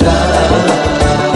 gelisah